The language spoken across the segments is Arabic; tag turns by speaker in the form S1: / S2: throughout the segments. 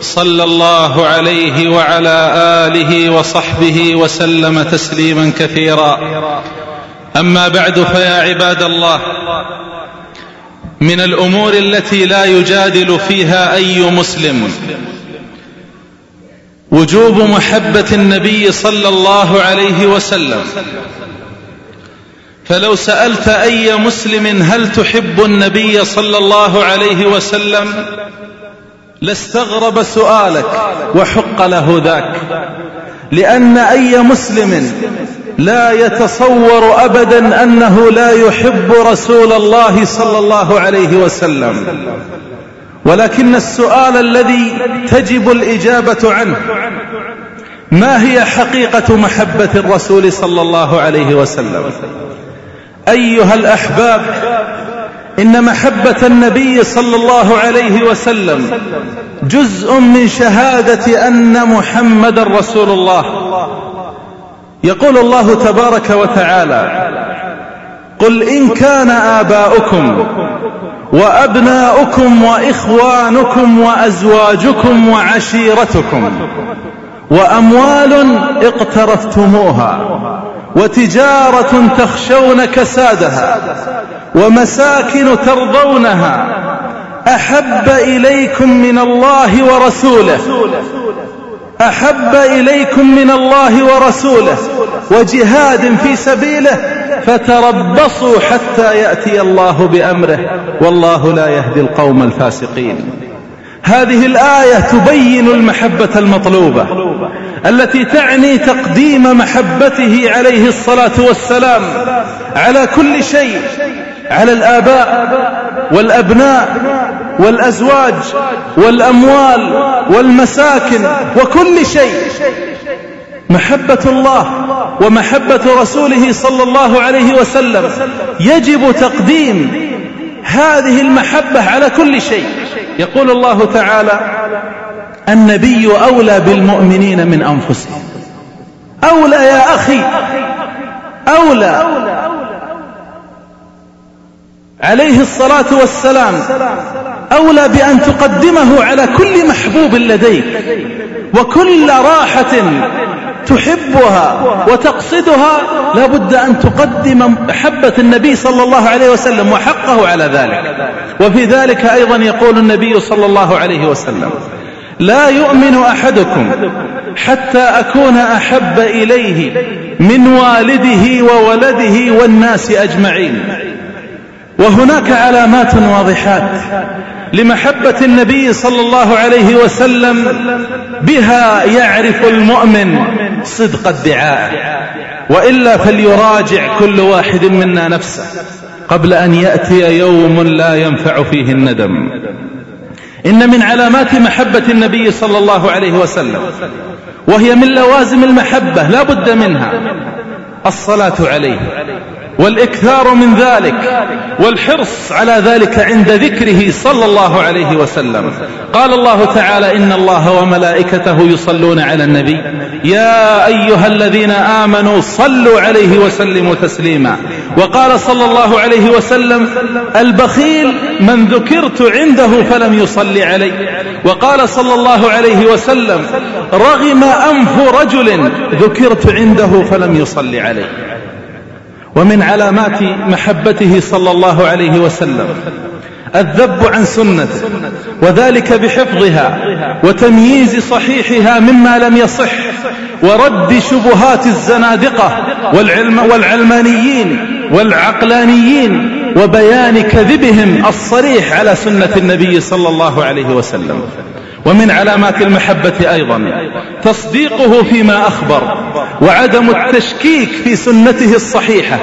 S1: صلى الله عليه وعلى آله وصحبه وسلم تسليما كثيرا. أما بعد فيا عباد الله من الأمور التي لا يجادل فيها أي مسلم وجوب محبة النبي صلى الله عليه وسلم. فلو سألت أي مسلم هل تحب النبي صلى الله عليه وسلم لاستغرب سؤالك وحق له ذاك. لأن أي مسلم لا يتصور ابدا أنه لا يحب رسول الله صلى الله عليه وسلم. ولكن السؤال الذي تجب الإجابة عنه ما هي حقيقة محبة الرسول صلى الله عليه وسلم؟ أيها الأحباب إن محبة النبي صلى الله عليه وسلم جزء من شهادة أن محمدا رسول الله. يقول الله تبارك وتعالى قل إن كان آباؤكم وأبناؤكم وإخوانكم وأزواجكم وعشيرتكم وأموال اقترفتموها وتجارة تخشون كسادها ومساكن ترضونها أحب إليكم من الله ورسوله أحب إليكم من الله ورسوله وجهاد في سبيله فتربصوا حتى يأتي الله بأمره والله لا يهدي القوم الفاسقين. هذه الآية تبين المحبة المطلوبة التي تعني تقديم محبته عليه الصلاة والسلام على كل شيء على الآباء والأبناء والأزواج والأموال والمساكن وكل شيء. محبة الله ومحبة رسوله صلى الله عليه وسلم يجب تقديم هذه المحبة على كل شيء. يقول الله تعالى النبي أولى بالمؤمنين من أنفسهم. أولى يا أخي. أولى. عليه الصلاة والسلام أولى بأن تقدمه على كل محبوب لديك وكل راحة تحبها وتقصدها لا بد أن تقدم محبة النبي صلى الله عليه وسلم وحقه على ذلك. وفي ذلك أيضا يقول النبي صلى الله عليه وسلم لا يؤمن أحدكم حتى أكون أحب إليه من والده وولده والناس أجمعين. وهناك علامات واضحات لمحبة النبي صلى الله عليه وسلم بها يعرف المؤمن صدق الدعاء. وإلا فليراجع كل واحد منا نفسه قبل أن يأتي يوم لا ينفع فيه الندم. إن من علامات محبة النبي صلى الله عليه وسلم وهي من لوازم المحبة لا بد منها الصلاة عليه. والإكثار من ذلك والحرص على ذلك عند ذكره صلى الله عليه وسلم. قال الله تعالى إن الله وملائكته يصلون على النبي. يا أيها الذين آمنوا صلوا عليه وسلموا تسليما. وقال صلى الله عليه وسلم البخيل من ذكرت عنده فلم يصلي علي. وقال صلى الله عليه وسلم رغم أنف رجل ذكرت عنده فلم يصلي علي. ومن علامات محبته صلى الله عليه وسلم. الذب عن سنته وذلك بحفظها وتمييز صحيحها مما لم يصح ورد شبهات الزنادقة والعلم والعلمانيين والعقلانيين وبيان كذبهم الصريح على سنة النبي صلى الله عليه وسلم. ومن علامات المحبة أيضا تصديقه فيما أخبر وعدم التشكيك في سنته الصحيحة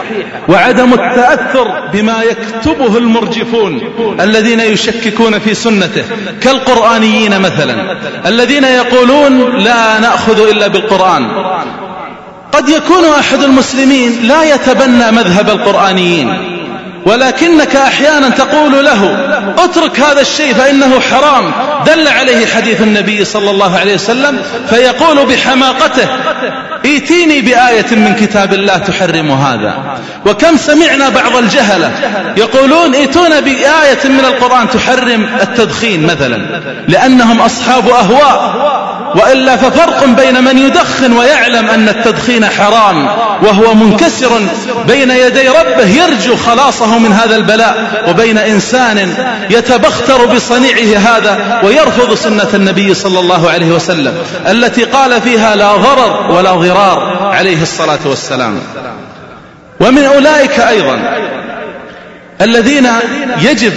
S1: وعدم التأثر بما يكتبه المرجفون الذين يشككون في سنته كالقرآنيين مثلا الذين يقولون لا نأخذ إلا بالقرآن قد يكون أحد المسلمين لا يتبنى مذهب القرآنيين ولكنك أحيانا تقول له اترك هذا الشيء فإنه حرام دل عليه حديث النبي صلى الله عليه وسلم فيقول بحماقته ائتيني بآية من كتاب الله تحرم هذا. وكم سمعنا بعض الجهلة يقولون ائتونا بآية من القرآن تحرم التدخين مثلا لأنهم أصحاب أهواء. وإلا ففرق بين من يدخن ويعلم أن التدخين حرام وهو منكسر بين يدي ربه يرجو خلاصه من هذا البلاء وبين إنسان يتبختر بصنيعه هذا ويرفض سنة النبي صلى الله عليه وسلم التي قال فيها لا ضرر ولا ضرار عليه الصلاة والسلام. ومن أولئك أيضا الذين يجب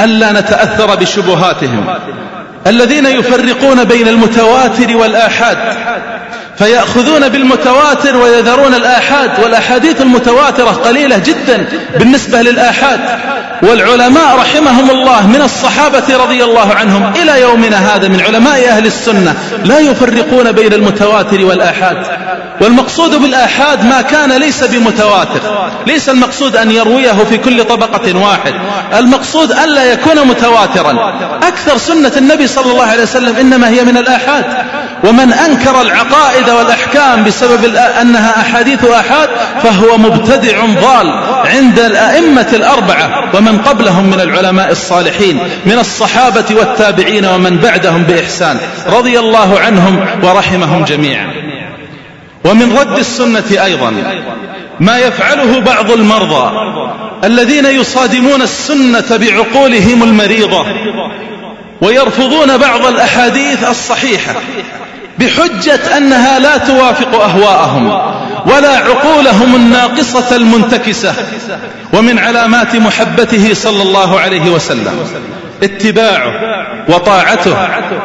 S1: ألا نتأثر بشبهاتهم. الذين يفرقون بين المتواتر والآحاد. فيأخذون بالمتواتر ويذرون الآحاد والأحاديث المتواترة قليلة جدا بالنسبة للآحاد. والعلماء رحمهم الله من الصحابة رضي الله عنهم إلى يومنا هذا من علماء أهل السنة لا يفرقون بين المتواتر والآحاد. والمقصود بالآحاد ما كان ليس بمتواتر. ليس المقصود أن يرويه في كل طبقة واحد. المقصود ألا يكون متواترا. أكثر سنة النبي صلى الله عليه وسلم إنما هي من الآحاد. ومن أنكر العقائد والأحكام بسبب أنها أحاديث آحاد فهو مبتدع ضال عند الأئمة الأربعة ومن قبلهم من العلماء الصالحين من الصحابة والتابعين ومن بعدهم بإحسان رضي الله عنهم ورحمهم جميعا. ومن رد السنة أيضا ما يفعله بعض المرضى الذين يصادمون السنة بعقولهم المريضة ويرفضون بعض الأحاديث الصحيحة بحجة أنها لا توافق أهواءهم ولا عقولهم الناقصة المنتكسة ومن علامات محبته صلى الله عليه وسلم. اتباعه وطاعته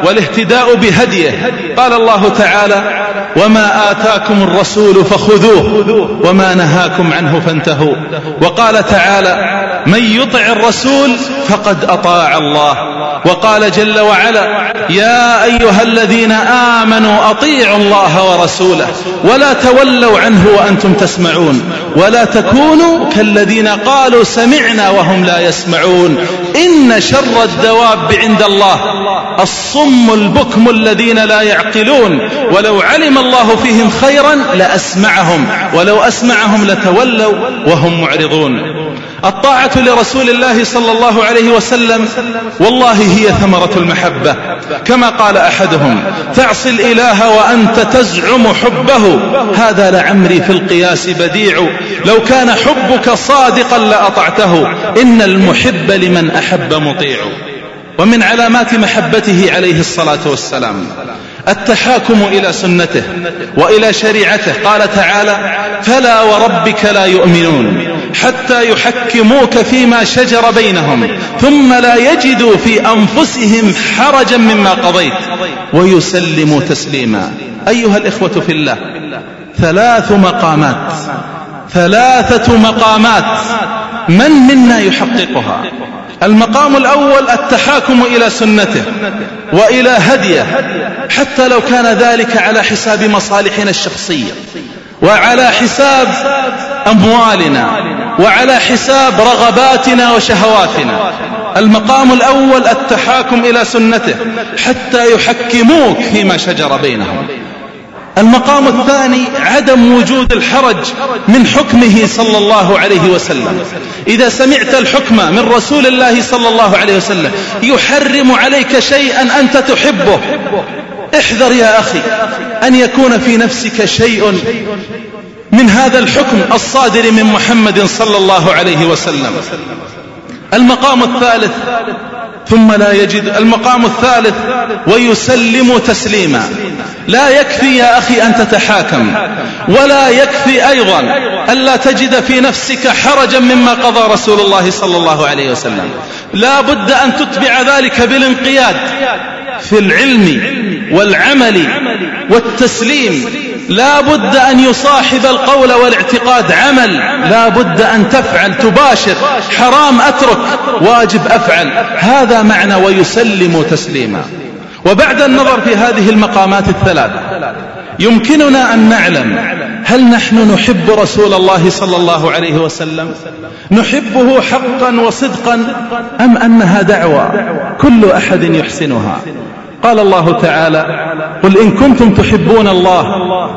S1: والاهتداء بهديه. قال الله تعالى وما آتاكم الرسول فخذوه وما نهاكم عنه فانتهوا. وقال تعالى من يطع الرسول فقد أطاع الله. وقال جل وعلا يا أيها الذين آمنوا أطيعوا الله ورسوله ولا تولوا عنه وأنتم تسمعون ولا تكونوا كالذين قالوا سمعنا وهم لا يسمعون إن شر الدواب عند الله الصم البكم الذين لا يعقلون ولو علم الله فيهم خيرا لأسمعهم ولو أسمعهم لتولوا وهم معرضون. الطاعة لرسول الله صلى الله عليه وسلم والله هي ثمرة المحبة. كما قال أحدهم تعصي الإله وأنت تزعم حبه. هذا لعمري في القياس بديع. لو كان حبك صادقا لأطعته. إن المحب لمن أحب مطيع. ومن علامات محبته عليه الصلاة والسلام. التحاكم إلى سنته وإلى شريعته. قال تعالى فلا وربك لا يؤمنون حتى يحكموك فيما شجر بينهم ثم لا يجدوا في أنفسهم حرجا مما قضيت ويسلموا تسليما. أيها الإخوة في الله ثلاث مقامات ثلاثة مقامات من منا يحققها؟ المقام الأول التحاكم إلى سنته وإلى هديه حتى لو كان ذلك على حساب مصالحنا الشخصية وعلى حساب أموالنا وعلى حساب رغباتنا وشهواتنا. المقام الأول التحاكم إلى سنته حتى يحكموك فيما شجر بينهم. المقام الثاني عدم وجود الحرج من حكمه صلى الله عليه وسلم. إذا سمعت الحكم من رسول الله صلى الله عليه وسلم يحرم عليك شيئا أنت تحبه. احذر يا أخي أن يكون في نفسك شيء من هذا الحكم الصادر من محمد صلى الله عليه وسلم. المقام الثالث ثم لا يجد المقام الثالث ويسلم تسليما. لا يكفي يا أخي أن تتحاكم ولا يكفي أيضا ألا تجد في نفسك حرجا مما قضى رسول الله صلى الله عليه وسلم. لا بد أن تتبع ذلك بالانقياد في العلم والعمل والتسليم لا بد أن يصاحب القول والاعتقاد عمل. لا بد أن تفعل تباشر. حرام أترك واجب أفعل. هذا معنى ويسلم تسليما. وبعد النظر في هذه المقامات الثلاث يمكننا أن نعلم هل نحن نحب رسول الله صلى الله عليه وسلم؟ نحبه حقا وصدقا أم أنها دعوة كل أحد يحسنها؟ قال الله تعالى قل إن كنتم تحبون الله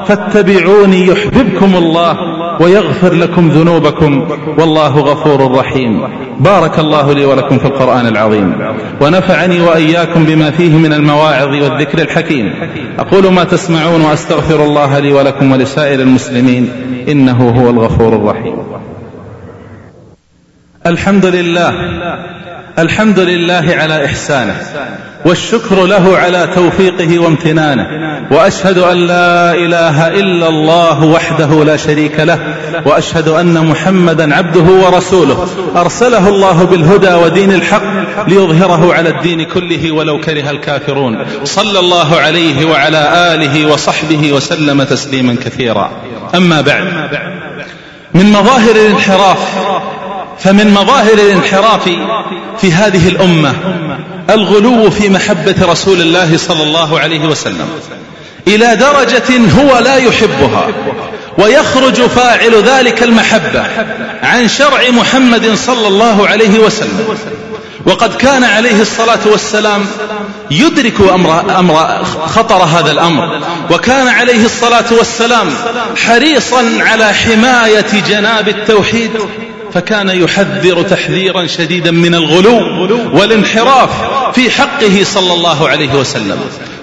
S1: فاتبعوني يحببكم الله ويغفر لكم ذنوبكم والله غفور رحيم. بارك الله لي ولكم في القرآن العظيم. ونفعني وإياكم بما فيه من المواعظ والذكر الحكيم. أقول ما تسمعون وأستغفر الله لي ولكم ولسائر المسلمين إنه هو الغفور الرحيم. الحمد لله الحمد لله على إحسانه والشكر له على توفيقه وامتنانه وأشهد أن لا إله إلا الله وحده لا شريك له وأشهد أن محمدا عبده ورسوله. أرسله الله بالهدى ودين الحق ليظهره على الدين كله ولو كره الكافرون. صلى الله عليه وعلى آله وصحبه وسلم تسليما كثيرا. أما بعد من مظاهر الانحراف فمن مظاهر الانحراف في هذه الأمة الغلو في محبة رسول الله صلى الله عليه وسلم. إلى درجة هو لا يحبها. ويخرج فاعل ذلك المحبة عن شرع محمد صلى الله عليه وسلم. وقد كان عليه الصلاة والسلام يدرك أمر, أمر خطر هذا الأمر. وكان عليه الصلاة والسلام حريصا على حماية جناب التوحيد فكان يحذر تحذيرا شديدا من الغلو والانحراف في حقه صلى الله عليه وسلم.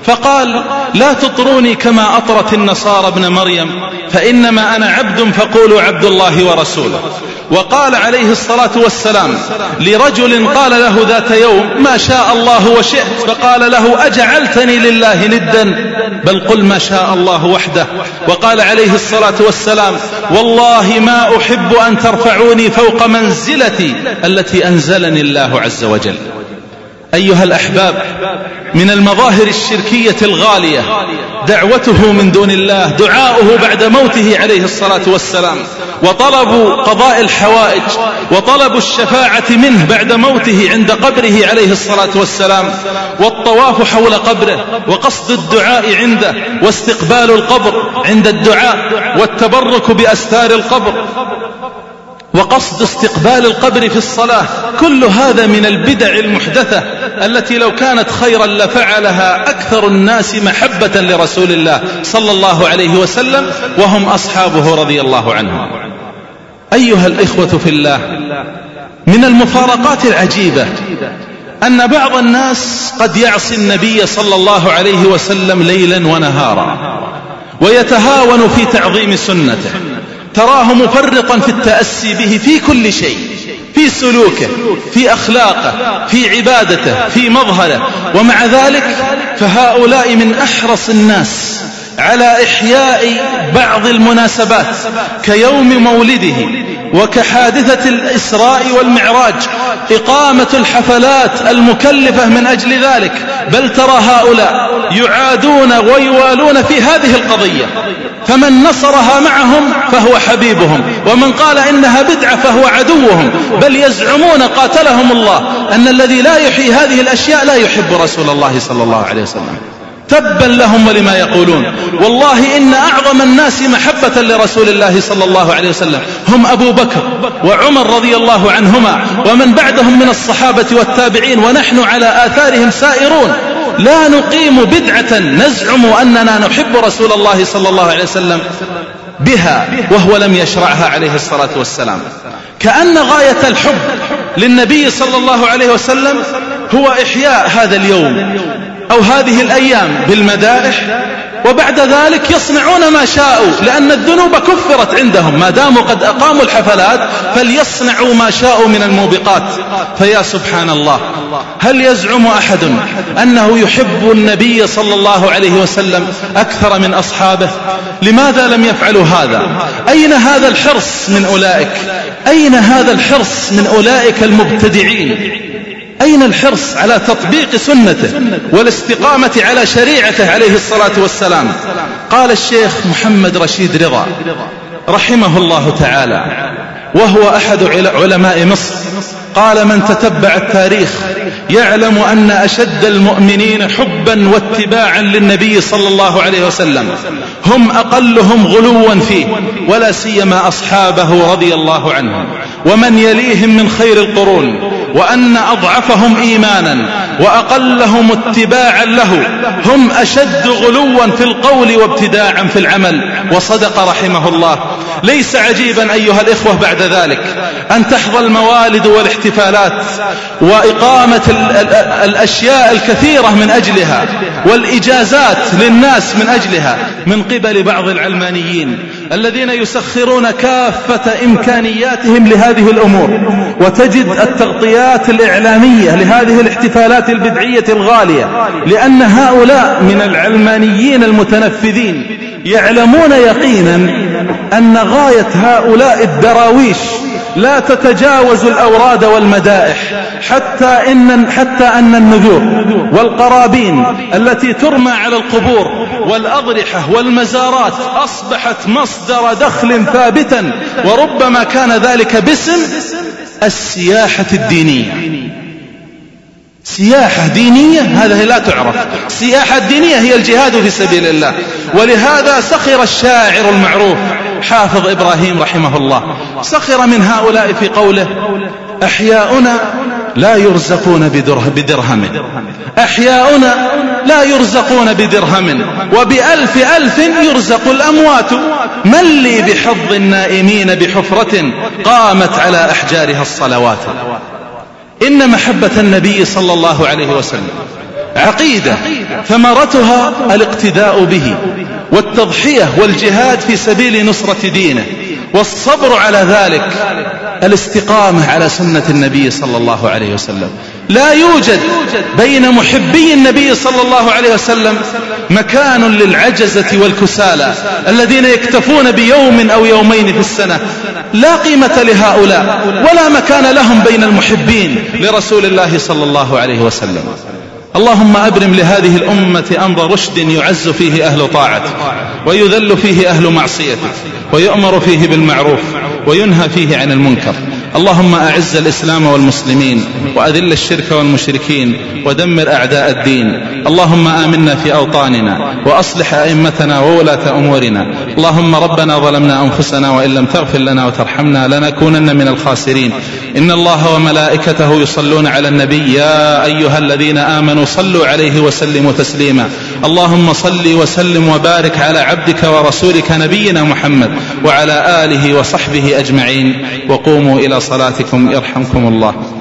S1: فقال لا تطروني كما أطرت النصارى ابن مريم فإنما أنا عبد فقولوا عبد الله ورسوله. وقال عليه الصلاة والسلام لرجل قال له ذات يوم ما شاء الله وشئت. فقال له أجعلتني لله ندا؟ بل قل ما شاء الله وحده. وقال عليه الصلاة والسلام والله ما أحب أن ترفعوني فوق منزلتي التي أنزلني الله عز وجل. أيها الأحباب من المظاهر الشركية الغالية دعوته من دون الله دعاؤه بعد موته عليه الصلاة والسلام وطلب قضاء الحوائج وطلب الشفاعة منه بعد موته عند قبره عليه الصلاة والسلام والطواف حول قبره وقصد الدعاء عنده واستقبال القبر عند الدعاء والتبرك بأستار القبر وقصد استقبال القبر في الصلاة كل هذا من البدع المحدثة التي لو كانت خيرا لفعلها أكثر الناس محبة لرسول الله صلى الله عليه وسلم وهم أصحابه رضي الله عنهم. أيها الإخوة في الله من المفارقات العجيبة أن بعض الناس قد يعصي النبي صلى الله عليه وسلم ليلا ونهارا ويتهاون في تعظيم سنته تراه مفرطا في التأسي به في كل شيء. في سلوكه في أخلاقه في عبادته في مظهره. ومع ذلك فهؤلاء من أحرص الناس على إحياء بعض المناسبات كيوم مولده. وكحادثة الإسراء والمعراج إقامة الحفلات المكلفة من أجل ذلك بل ترى هؤلاء يعادون ويوالون في هذه القضية. فمن نصرها معهم فهو حبيبهم ومن قال إنها بدعة فهو عدوهم بل يزعمون قاتلهم الله أن الذي لا يحيي هذه الأشياء لا يحب رسول الله صلى الله عليه وسلم. تبا لهم ولما يقولون. والله إن أعظم الناس محبة لرسول الله صلى الله عليه وسلم هم أبو بكر وعمر رضي الله عنهما ومن بعدهم من الصحابة والتابعين ونحن على آثارهم سائرون. لا نقيم بدعة نزعم أننا نحب رسول الله صلى الله عليه وسلم بها وهو لم يشرعها عليه الصلاة والسلام. كأن غاية الحب للنبي صلى الله عليه وسلم هو إحياء هذا اليوم. أو هذه الأيام بالمدائح وبعد ذلك يصنعون ما شاءوا لأن الذنوب كفرت عندهم. ما داموا قد أقاموا الحفلات فليصنعوا ما شاءوا من الموبقات. فيا سبحان الله هل يزعم أحد أنه يحب النبي صلى الله عليه وسلم أكثر من أصحابه؟ لماذا لم يفعلوا هذا؟ أين هذا الحرص من أولئك؟ أين هذا الحرص من أولئك المبتدعين؟ أين الحرص على تطبيق سنته والاستقامة على شريعته عليه الصلاة والسلام. قال الشيخ محمد رشيد رضا رحمه الله تعالى وهو أحد علماء مصر. قال من تتبع التاريخ يعلم أن أشد المؤمنين حبا واتباعا للنبي صلى الله عليه وسلم. هم أقلهم غلوا فيه ولا سيما أصحابه رضي الله عنهم. ومن يليهم من خير القرون وأن أضعفهم إيمانا وأقلهم اتباعا له. هم أشد غلوا في القول وابتداعا في العمل. وصدق رحمه الله. ليس عجيبا أيها الإخوة بعد ذلك أن تحظى الموالد والاحتفالات وإقامة الأشياء الكثيرة من أجلها والإجازات للناس من أجلها من قبل بعض العلمانيين. الذين يسخرون كافة إمكانياتهم لهذه الأمور وتجد التغطيات الإعلامية لهذه الاحتفالات البدعية الغالية لأن هؤلاء من العلمانيين المتنفذين يعلمون يقينا أن غاية هؤلاء الدراويش لا تتجاوز الأوراد والمدائح حتى إن, حتى أن النذور والقرابين التي ترمى على القبور والأضرحة والمزارات أصبحت مصدر دخل ثابتا وربما كان ذلك باسم السياحة الدينية. سياحة دينية؟ هذه لا تعرف. سياحة دينية هي الجهاد في سبيل الله. ولهذا سخر الشاعر المعروف حافظ إبراهيم رحمه الله. سخر من هؤلاء في قوله أحياؤنا لا يرزقون بدرهم أحياؤنا لا يرزقون بدرهم. وبألف ألف يرزق الأموات. من لي بحظ النائمين بحفرة قامت على أحجارها الصلوات. إن محبة النبي صلى الله عليه وسلم عقيدة ثمرتها الاقتداء به والتضحية والجهاد في سبيل نصرة دينه. والصبر على ذلك الاستقامة على سنة النبي صلى الله عليه وسلم. لا يوجد بين محبي النبي صلى الله عليه وسلم مكان للعجزة والكسالى الذين يكتفون بيوم أو يومين في السنة. لا قيمة لهؤلاء ولا مكان لهم بين المحبين لرسول الله صلى الله عليه وسلم. اللهم أبرم لهذه الأمة أمر رشد يعز فيه أهل طاعتك ويذل فيه أهل معصيتك ويؤمر فيه بالمعروف وينهى فيه عن المنكر. اللهم أعز الإسلام والمسلمين وأذل الشرك والمشركين ودمر أعداء الدين. اللهم آمنا في أوطاننا وأصلح أئمتنا وولاة أمورنا. اللهم ربنا ظلمنا أنفسنا وإن لم تغفر لنا وترحمنا لنكونن من الخاسرين. إن الله وملائكته يصلون على النبي يا أيها الذين آمنوا صلوا عليه وسلموا تسليما. اللهم صل وسلم وبارك على عبدك ورسولك نبينا محمد وعلى آله وصحبه أجمعين. وقوموا إلى صلاتكم يرحمكم الله.